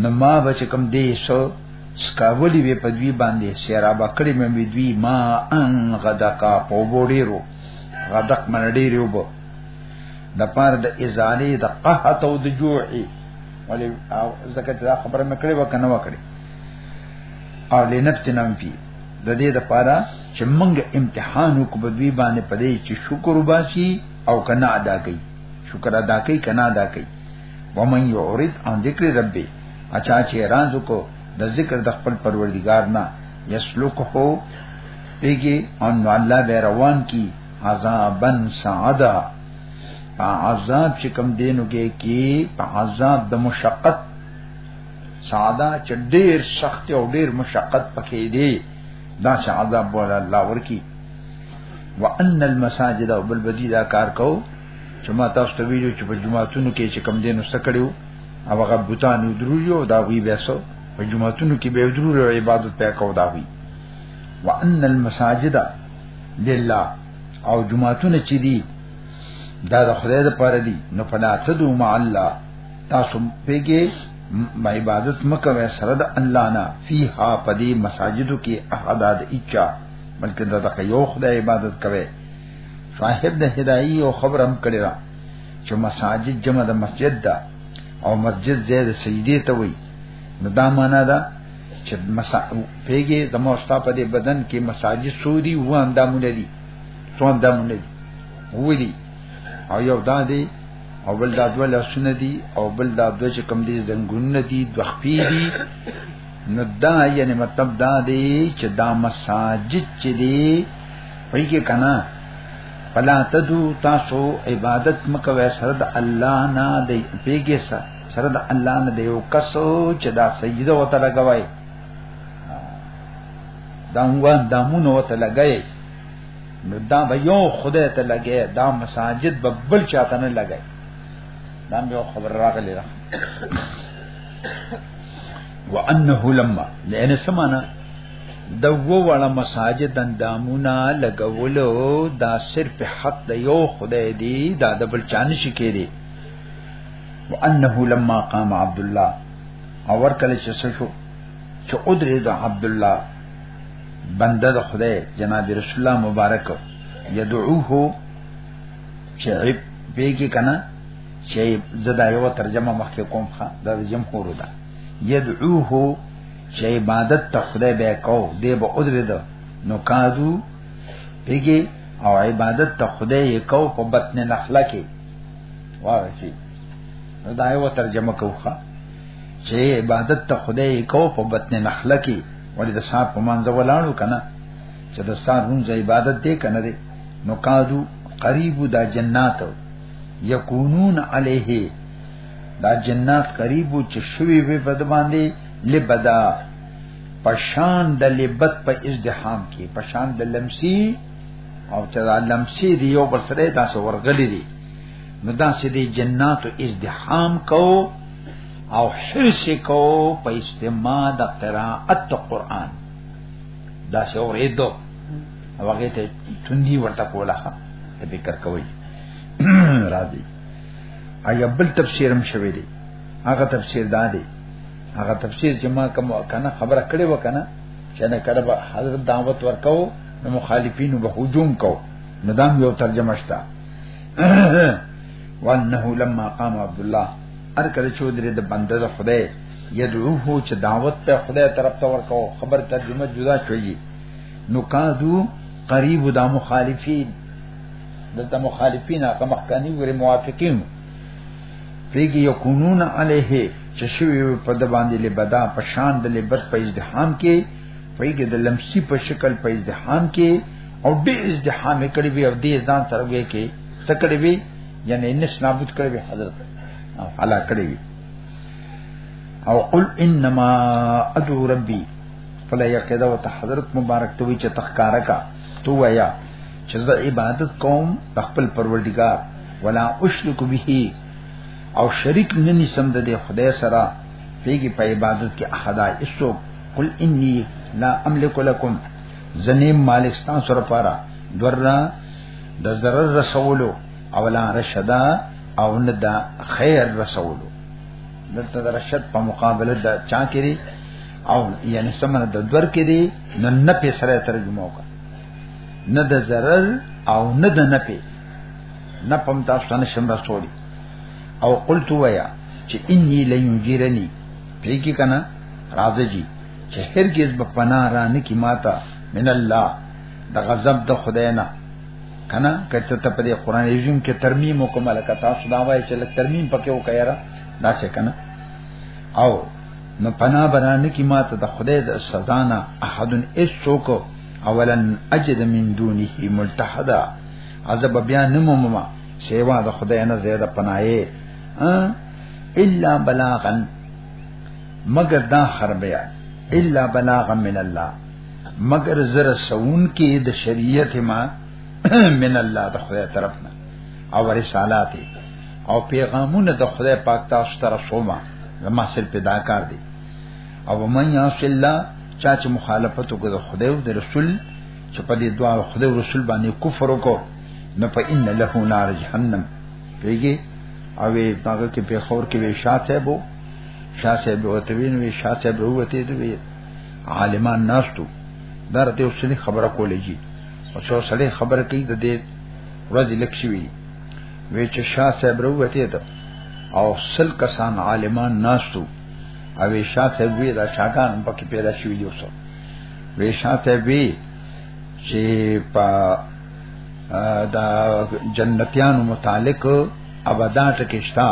S1: نو ما بچ کم دی سو سکاولی وی په دوی باندې سیرا بکړې مې وی دوی ما ان غدقا په وړي رو غدق من ډیر وبو د پار د ازاله د قحط او د جوع ولی زکه دا خبره مې کړې وکنه وکړې او لنفت نام پی د دې د پاره چې موږ امتحان وکړو په دوی باندې پدې چې شکر وباسي او کنا ادا کوي شکر ادا کوي کنا ادا کوي ومن یعرض عن ذکر ربی اچھا چې راز کو د ذکر د خپل پروردگار نه یسلوک هو پیږي ان الله به روان کی عذابن سعدا عذاب چې کم دینو کې کی په عذاب د مشقت ساده چې ډیر سخت او ډیر مشقت پکې دی دا چې عذاب ولا الله ورکی وان المساجد او بل بدی دا کار کو چې ما تاسو ته ویلو چې په جمعاتونو کې چې کم دینو سکړیو او هغه بوتان درو یو دا وی بیسو په جمعاتونو کې به درو عبادت پکاو دا وی وان المساجد لله او جمعتونه چې دي دا د خدای لپاره دي نو فلا تدو مع الله تاسو پیګه ما عبادت مکوې سره د الله نه فیها پدی مساجدو کې احد د اچا بلکې دا د یو خدای عبادت کوي صاحب د هدايي او خبر هم کړی را چې مساجد جمع د مسجد ده او مسجد زید سجدی ته وای نو دا معنا ده چې مسا پیګه د موستا په دې بدن کې مساجي سودي و اندامونه دي څو اندامونه دي ودي او یو دا دی او بل دا دوه لاسونه دي او بل دا دوه چې کم دي زنګونه دي دوه خپې دي نو دا یعنی مطلب دا دی چې دا مساجد چې دی وایي کې کنا فلا تدو تاسو عبادت مکوې سره د الله نه دی پیګه سره سره د الله نه دی او کسو چې دا سجده وته لګوي دا موږ د مونږ وته لګي نو دا به یو خدای ته لګي دا مساجد به بل چاته نه لګي دا یو خبر راغلی را وانه لما لئن سمانا د وو وړه مساجد اندامونه لګولو دا صرف حق د یو خدای دی دا د بل چانه شي کېږي وانه لما قام عبد الله او ور کله چې شو چې ادرې د عبد الله بنده د خدای جناب رسول الله مبارک یدعوه چې عیب بیگی کنا چې زدا یو ترجمه مخکې کوم ښا د جمهور ده یدعوه چې عبادت ته خدای به کو دی به ادرې ده نو کادو بیگی او عبادت ته خدای کو په بطن نخله کې واه چې دا یو ترجمه کوخه چې عبادت ته خدای کو په بطن نخله کې ولې د صاحب په مانځه ولاړو کنه چې د صاحب مونږ عبادت دې کنه دې نو قادو قریب دا جنات یکونون علیه دا جنات قریب چې شوی وي په باندې لبدا پشان د لبت په ازدحام کې پشان د لمسی او چې دا لمسی دی یو بل سره دا سو ورغلی دی نو دا سې دی جنات ازدحام کو او حرس کو په استماع د قراءت قرآن دا سې اورېدو او هغه ته تندي ورته کوله ته فکر کوي راځي ایا بل تفسیر هم شوی دی هغه تفسیر دا دی هغه تفسیر چې ما کوم کنه خبره کړې وکنه چې نه کړه حضرت دعوت ورکاو نو مخالفینو به هجوم کو نو دام یو ترجمه شته وانه لما قام عبد الله ار کله چې درې د بنده د خدای یدعوه چې دعوت ته خدای طرف ته ورکو خبر ترجمه جدا شوی نو قادو قریب د مخالفین دلته مخالفین هغه مخکانی وری موافقین پیږي یکونون علیه چې شوی په د باندې لبدا په شان د لبد په ازدحام کې پېګه د لمسی په شکل په ازدحام کې او دې ازدحام کړي وي او دې ځان سره وي کې څه کړي وي یعنی نس نابود کړي وي حضرت او حالا کړي وي او قل انما ادعو ربي فلا یقدا وت حضرت مبارک ته وی چې تخکارا کا تو ویا چې زه عبادت کوم خپل پروردگار ولا اشرک به او شریک ننی سم د خدای سره پیږي په عبادت کې احدا اسو قل انی لا املک لكم زنیم مالک ستاسو سره پاره درنا د ضرر رسولو او لا رشدا او نه دا خیر رسولو دلته د رشد په مقابله د چا کړي او یعنی سمنه د دور کې دي نن نه په سره ترجمه وکړه نه د zarar او نه د نفع نه پم تاسو نه شم رسولي او قلت ويا چې اني لن يجرني پیګی کنا راځي جی چې هرگز به پناه را نه کی ماتا من الله د غضب د خدای نه کنا کته ته په قرآن رژیم کې ترمیم وکمل کتا سودا وای چې لک ترمیم پکې وکایرا دا څه کنا او نو پناه برانه کی ماته د خدای د سزا نه احدن اس څوک اولن اجد من دونه ملتحدا عذاب بیا نمومه سیوا د خدای نه زیاده پناهي الا بلاغن مگر دا خربیا الا بلاغا من الله مگر زر سون کې د شریعت ما من الله د خدای طرفنا او رسالات او پیغامونه د خدای پاک تاسو ته رسومه زما سر پیدا کار دي او من یاس الله چا چې مخالفت وکړ خدای او د رسول چې په دې دعا خدای رسول باندې کفر وکړو نو په ان له نار جهنم پیږي او هغه کې په خور کې وی شاه صاحب وو شاه صاحب وته وین وی شاه صاحب وروته دی وی عالمان ناشتو درته اوسنی خبره کولې جی او څو سړی خبره کوي د دې ورځ لکشي وی وی چې شاه صاحب وروته ته او سل کسان عالمان ناشتو او شاه صاحب وی دا شاګان پکې پیدا شوی یو څو وی شاته وی چې په دا جنتیانو متعلق ابدا ټکی شتا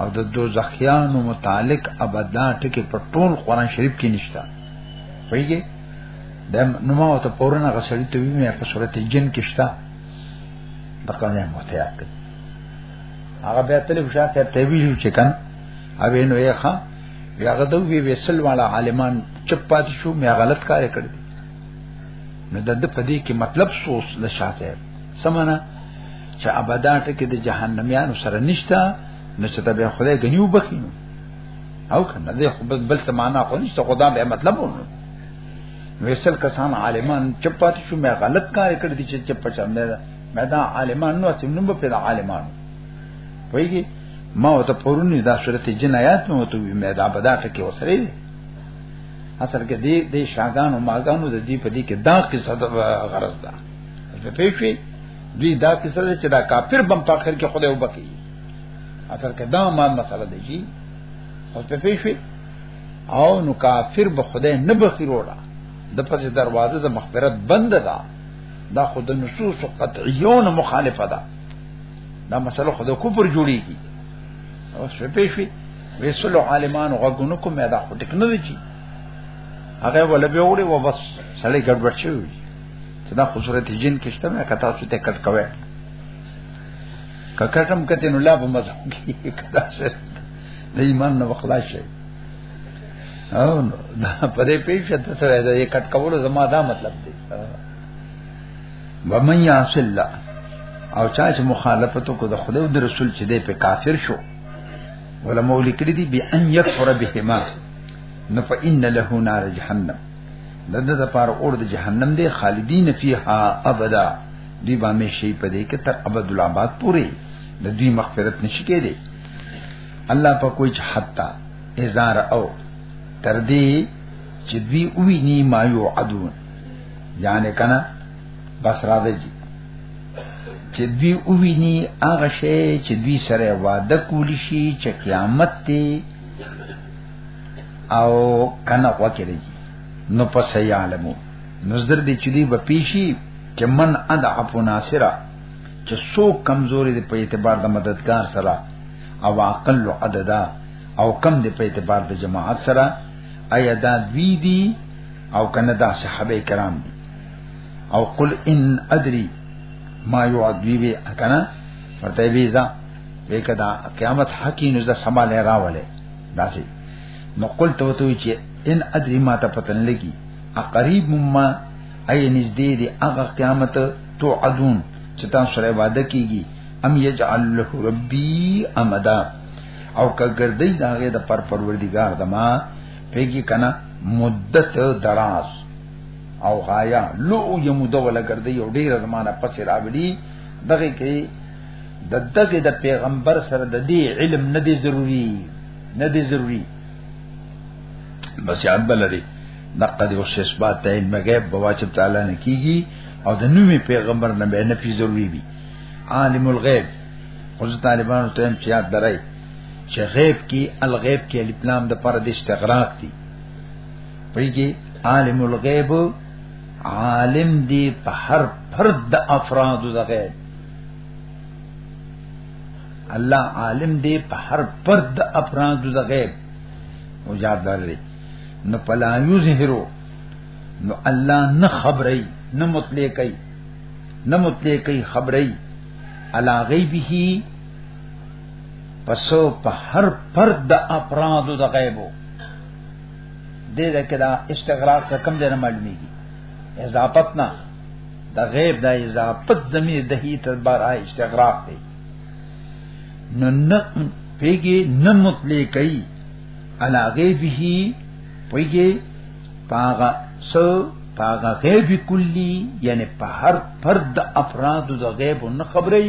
S1: او د دوزخیانو متعلق ابدا ټکی په ټول قران شریف کې نشتا پیږي د نو ما ته پورنه غسړی ته وی مې په صورت جن کې شتا دا کنه مته یاد کړ هغه به تل بشا ته ته ویلو چې کنه اوی نو یې ښا بیا غدو وی وسل والا عالمان چپ پات شو میا غلط کار کړ دي نو د دې په دې کې مطلب سوس د شاته سمانه چې ابدا ټکه د جهنميانو سره نشتا نو چې ته به خدای غنیو بخینو او کنه دې خو بل څه معنا خو نشته خدا به مطلب ونه ویسل کسان عالمان چپ پات شو میا غلط کار کړ دي چې چپ چم نه مې دا عالمان نو چې نوم په عالمان وایي ما او ته پرونی دا صورت جنایات مې وته وی مې دا په دا ټکی وسره دي اصل کې دې دې شاګان او ماګانو د دې په دې کې دا قصه د غرض ده په پیښې دوی دا قصه ده چې دا کافر بم په اخر کې خدای وبکی اصل کې دا ما مسله ده جی او په پیښې او نو کافر به خدای نه بخی وروړه د پس دروازه د مغفرت بند ده دا خود نصوص قطعیون مخالفه ده دا مسله خود کفر جوړیږي او شپې شي ویسل عالمانو غوګونو کوم دا خو ټکنالوژي هغه ولا به وړي و بس سړی ګډوډ شي چې دا خوشرت جن کې شته مې کته څه ته کټ کوي ککټم کته نو لا په مزه کې کدا سره د ایمان نو خلاص شي او دا پرې پیښه ته سره دا کټ کول زما دا مطلب دی ومن یعص الله او چا چې مخالفت کو د خدای او د رسول چې دی په کافر شو علماء لیکلي دي بي ان يكفر بهما نو فإن له نار جهنم دغه د پاره اور د جهنم دی خالدین فیها ابدا دی با می شي په دې کې تر ابد الاباد پوري د دې مغفرت نشي کېدی الله په کوئی حتا ازار او تر دې چې دوی ویني ما یو عدون یعنی کنه بس را دی چې دوی اوویني هغه شی چې دوی سره وعده کولی شي چې قیامت دی او کنه وکړي نو پس یې عالمو نظر دې چې دی به پیشي چې من ادعف ناصره چې سو کمزوري دی په اعتبار د مددگار سره او اقل عددا او کم دی په اعتبار د جماعت سره ایا دا دوی دی او کنه دا صحابه کرام دي او قل ان ادري ما يعدي به کنه ورته به دا وکړه دا قیامت حقی نو زه سمال راولې داسې نو قل ته وته چې ان ادري ما ته پتن لګي اقریب مما اي نږدې دي هغه قیامت تو عدون چې تاسو سره وعده کیږي ام یجعل له ربی امدا او کګردی داغه د پر پروردگار دما پیګی کنا مدت دراز او غایا لو یو مدو ولا ګرځي یو ډیر زمانہ پس راغلی دغه کې د دغه د پیغمبر سره د دې علم نه دی ضروری نه دی ضروری بس یاد بلری نقد او شسبات ته علم غیب بواجب تعالی نه کیږي او د نوې پیغمبر نه به نه پی ضروری وي عالم الغیب خو طالبانو ته هم یاد درای چې غیب کې الغیب کې الف لام د پر د استغراق دي پېږي عالم الغیب عالم دی په هر فرد د افراد د غیب الله عالم دی په هر فرد د افراد د غیب او یاد لري نو پلا یظهرو نو الله نه خبري نه مطلقي نه مطلقي خبري علا غیبه پسو په هر فرد د افرادو د غیبو دې ده کې دا استغراق کم دی نه معلومیږي اضافت نه د غیب د اضافت زمير د هی تر بار استغراق دی نو نه پیږي نه مطلق کوي علا غیبه پیږي پاغه سو پاغه غیب کلی یعنی په هر فرد افراد د غیب نه خبري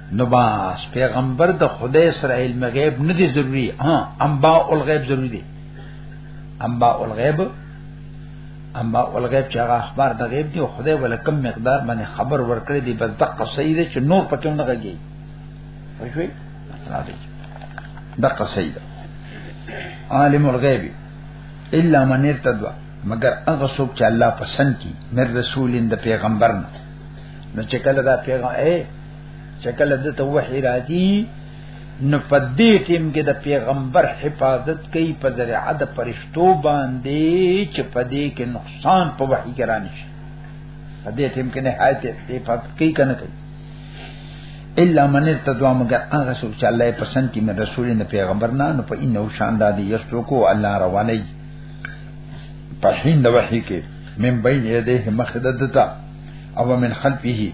S1: نو باس پیغمبر د خدای سره علم غیب نه دی ضروری ها انباء الغیب ضروری دی انباء الغیب انباء الغیب چې هغه اخبار د غیب دی او خدای ولا کم مقدار باندې خبر ورکړي دی بس دقه صحیح دی چې نور پکې نه غږی وښوي مطلب دی دقه صحیح دی عالم الغیب الا من ارتضى مگر هغه څوک چې الله پسند کی مر رسولین د پیغمبر نه نو چې کله دا پیغام اے چې کله د ته وحی راځي نو په دې ټیم کې د پیغمبر حفاظت کوي په ذریعہ د پرشتو باندې چې په دې کې نقصان په وحی کې رانه شي په دې ټیم کې نهایت حفاظت کوي کنه کوي الا من ارتضوا مگر هغه څوک چې الله پسند کی من رسول نه پیغمبر نه نو په انه شان د دې یسو کو الله رواني په هند وحی کې من بین یده مخددتا او من خلفه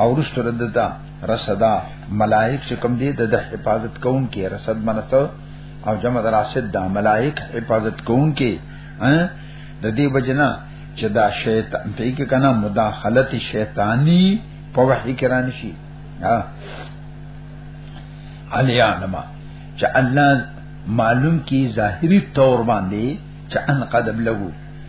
S1: او رست ردتا رسدا ملائک چې کوم دي د حفاظت کون کې رسد منسو او جمع راشد دا ملائک حفاظت کون کې د دې بجنا چې دا شیطان په کې کنه مداخلت شیطانی په وحی کې رانه شي ها علیا نما چې الله معلوم کی ظاهری تور باندې چې ان قدم لګو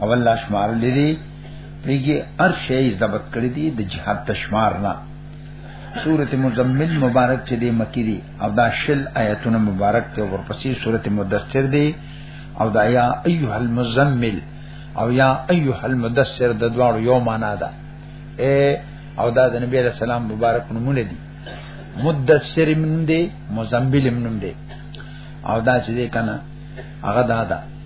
S1: او الله شمار لري پیږي هر شی ضبط کړی دی د جهاد تشمار نه سورته مزمل مبارک چې دی مکی دی او دا شل آیاتونه مبارک ته ورپسې سورته مدثر دی او دا یا ایها المزمل او یا ایها المدثر د دواړو یو معنا ده اے او دا د نبی علیہ السلام مبارک نمونه دي مدثر من دی مزمل من دی او دا چې کنه هغه دا ده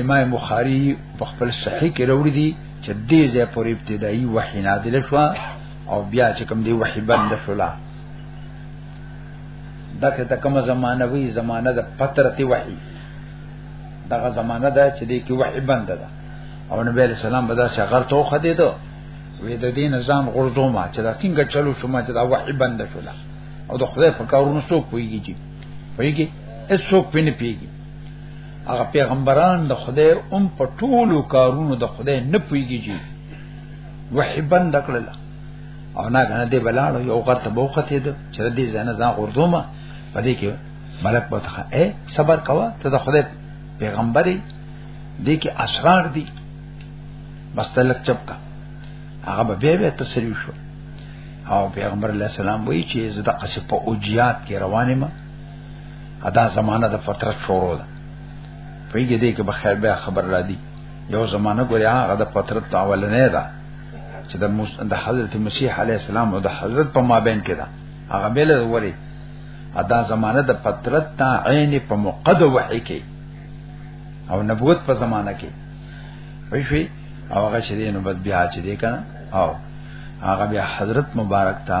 S1: امام بخاری په خپل صحیح کې وروړي دي چې دې ځای پر ابتدایي وحی نازل شو او بیا چې کوم دی وحی بند شولا دغه ته کومه زمانہ وی زمانہ د فترت وحی دغه زمانہ ده چې دې کې وحی بند ده او نبی علیہ السلام به دا شغر تو خدي دو وې د دې نظام غرضو ما چې دا څنګه چلو شو ما چې دا وحی بند شولا او د خدای په کارونو څوک پويږي پويږي هیڅ څوک پینې پیږي هغه پیغمبران د خدای ام په ټولو کارونو د خدای نه پويږي وحي بند کړل او نه کنه دی بلاړو یو غرته بوخته ده چې دې زنه ځان غردومه پدې کې ملک بوته اے صبر کوا ته د خدای پیغمبري دې کې اسرار دي بس تلک چپ کا هغه به به به تسریو شو او پیغمبر علیہ السلام وایي چې زه د قصې په اوجیات کې روانه ما ادا زمانہ د فترت شروع ده پیګه دې کې بخیر بیا خبر را دي یو زمانہ ګوریا هغه د فترت اولنې ده چې د د حضرت مسیح علی السلام او د حضرت په مابین کې ده هغه بیل وری ادا زمانہ د فترت تا عین په مقد وحی کې او نبوت په زمانہ کې وی شي او هغه شری نو بس بیا چې دې کنه او هغه بیا حضرت مبارک تا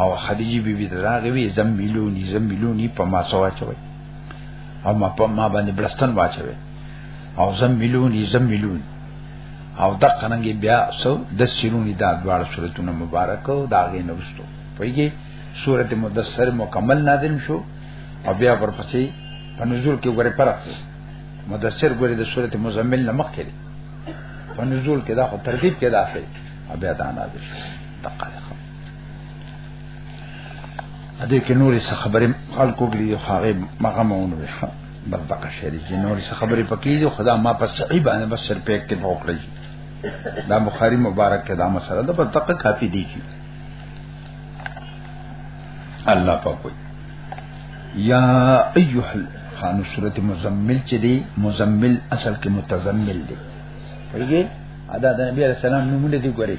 S1: او خدیجه بی بی دراغه وی زم ملونی زم ملونی په ما سوا چوي او ما په ما باندې بلستان واچوي او زم ملونی زم ملونی او د قرنګي بیا سو د سیرونی دا دواړه سورتونه مبارک او دا غي نوستو پویږي سورته مدثر مکمل نازل شو او بیا ورپسې په نزول کې ګورې فرق دی مدثر ګورې د سورته مزمل نه مخ کړي په نزول کې دا خو ترتیب کې داخل او بیا دا نازل شو دقه ا دې کې نورې څه خبرې خلکو کې یو هغه مغه مونږ وي بس دغه شری چې نورې څه خبرې پکې دي خدا ما پس صحیح باندې بس سر پېک کې پوکړی دا بخاری مبارک کې دا مسله ده بس دغه کافي دی چې الله په کوئی یا ایها خان سورته مزمل چې دی مزمل اصل کې متزمل دی ورګي ادا د نبی رسول الله نوم دې ګوري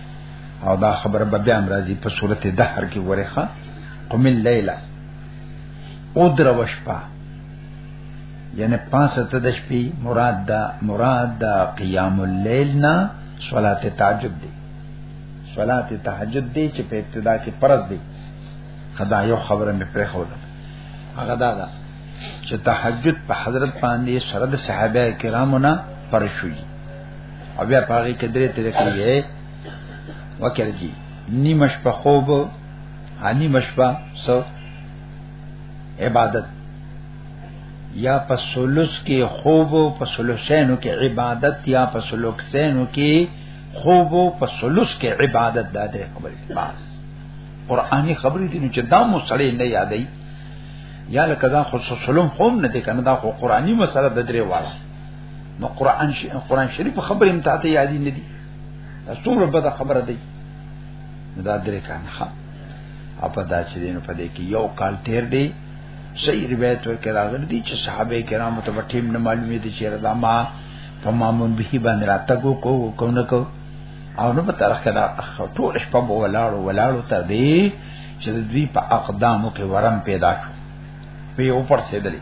S1: او دا خبره به بیا راځي په صورت دهر کې ورخه قم الليل او دروش په یعنی پاسه ته د شپې مراد دا مراد دا قیام الليل نه صلات تهجد دی صلات تهجد دی چې په ابتدا کې فرض دی خدا یو خبره مې پرې خو ده هغه دا ده چې تهجد په حضرت باندې سره د صحابه کرامو نه پر شوی او بیا پاره کې درې تر کې یې وکړ جی نیمش په خوب هانی مشبا سو عبادت یا په سلوس کې خوب او په سلوسینو کې عبادت یا په سلوکسینو کې خوب او په سلوس کې عبادت دا درې خبرې پاس قرآنی خبرې دي چې دا مو سړې نه یادې یا لکه دا خصوصلم هم نه دي کنه دا خو قرآنی مسله د درې واړه نو قران شي قران شریف خبرې متاته یادې نه دي څومره بده خبره ده دا درې کان ها اپا دا چې دین په دې کې یو کال تیر دی صحیح روایت ورکړه راغلی دي چې صحابه کرامو ته ټیم نه معلومې دي چې رضا ما تمامون به باندې راتګو کو کو نه کو او نو په طرف کې دا ټول شپه بو ولاړو ولاړو تر دې چې د دوی په اقدامو کې ورم پیدا شو په یو پر سیدلې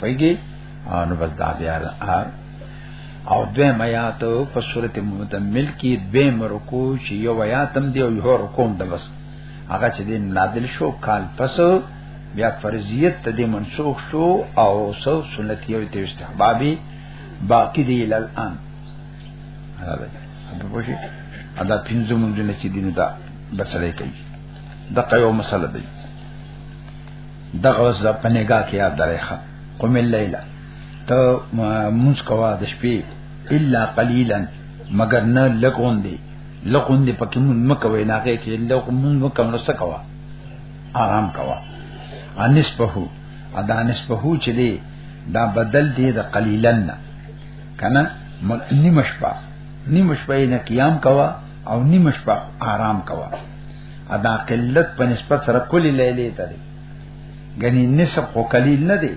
S1: پېږي او نو بس دا بیا الار او دوی میات په صورت مدمل کې دوی مرکو چې یو آیاتم دی او یو رکوم د بس هغه چې دین نادل شو کال پس بیا فرضیت ته دې منسوخ شو او سو سنت یو ته استحبابي باقی دی الان هغه به پوښي ادا پینځه مونږ نه چې دین دا بسره کوي دغه یو مسله دی دغه وسه په نگاه کې یاد درېخه قم الليل ته مونږ کوا د شپې الا قليلا مگر نه لګون دي لګون دي پکې مونږ مکوې نه کې چې لګون مونږ مکم نو سکوا آرام کوا انس په هو ادا انس په هو چې دي دا بدل دي د قليلا نه کنه نیمه شپه نیمه شپه نه قیام کوا او نیمه شپه آرام کوا ادا قلت په نسبت سره کلی لیلی ته غني نسب خو قلیل نه دی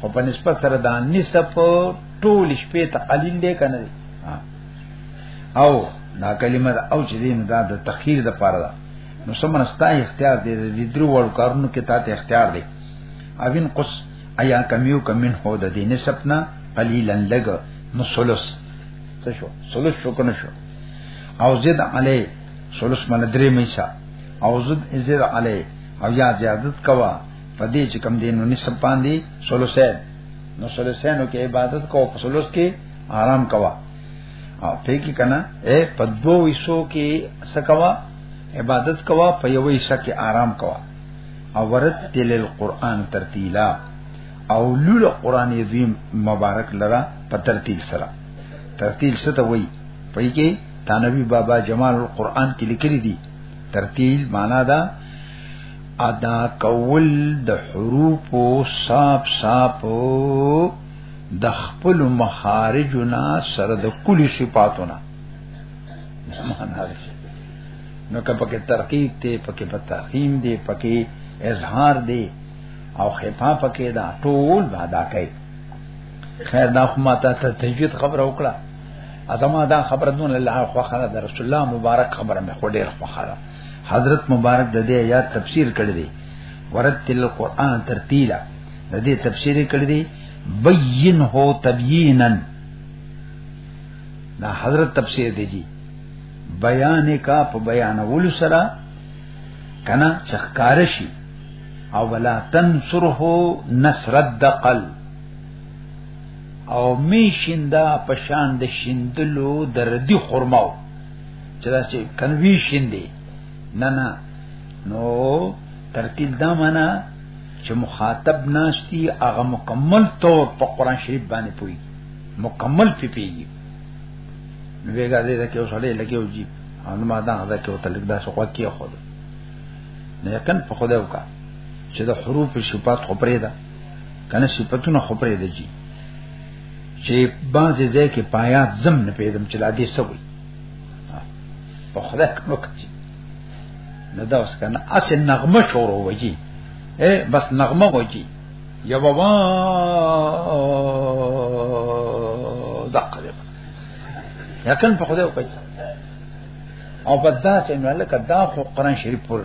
S1: خو په نسبت سره دا نسب ټول شپې ته قلیل دی کنه او دا کلمه دا او چې دین دا د تخیر د پاره ده نو سمن ستا اختیار دی د درو ور کارونو کې تاسو اختیار دی اوین قص ایا کمیو کمن هو د دین سپنا قلیلا لګ نو سلس څه شو سلس شو کنه شو او زد علی سلس من درې میسا او زد زد علی او یا زیادت کوا په دې چې کم دینو نسب باندې سولوسه نو سولوسینو کې عبادت کو په سولوس کې آرام کوا او په کې کنه اے په دوه وسو کې سکوا عبادت کوا په یوې سکه آرام کوا او ورت تل القرآن ترتیلا او لول قرآن عظیم مبارک لرا په ترتیل سره ترتیل څه ته وایي په کې تانوی بابا جمال القرآن کې لیکلي دي ترتیل معنا دا ادا کول د حروف او صاف صاف د خپل مخارجنا سره د کلی صفاتونه معنا ده نو که پکې ترقیق دی پکې په تحقیم دی پکې اظهار دی او خفا پکې دا ټول ادا کوي خیر دا خو ماته ته تجوید خبر وکړه ازما دا خبره دون الله خو خره د رسول الله مبارک خبره مې خو ډېر خو خره حضرت مبارک د دې آیات تفسیر کړی دی ورتل القرآن ترتیلا د دې تفسیر کړی دی بین هو تبیینا دا حضرت تفسیر دی جی بیان کا په بیان ول سره کنا چخکارشی او ولا تنصره نصر الدقل او می شیندا پشان د شیندلو د ردی خرماو چې دا چې کنوي شیندي نه نه نو ترتیل دا معنا چې مخاطب ناشتي هغه مکمل طور په قران شریف باندې پوي مکمل پی پیږي نو ویګا دې دا کې وسړې لګي او جی او ما دا دا کې وته لګ دا څه خو کې خو نه یکن په خدای وکړه چې د حروف شفات خو پرې ده کنه صفاتونه خو پرې دی جی چې بعض ځای کې پایات زم نه پیدم چې لا دې سوي په خدای کنو کوي نه دا اوس کنه اس نغمه شروع وږي اے بس نغمه وږي یا بابا دقه دې یقین په خدای کوي او په داسې نه لکه دا خو قران شریف پورې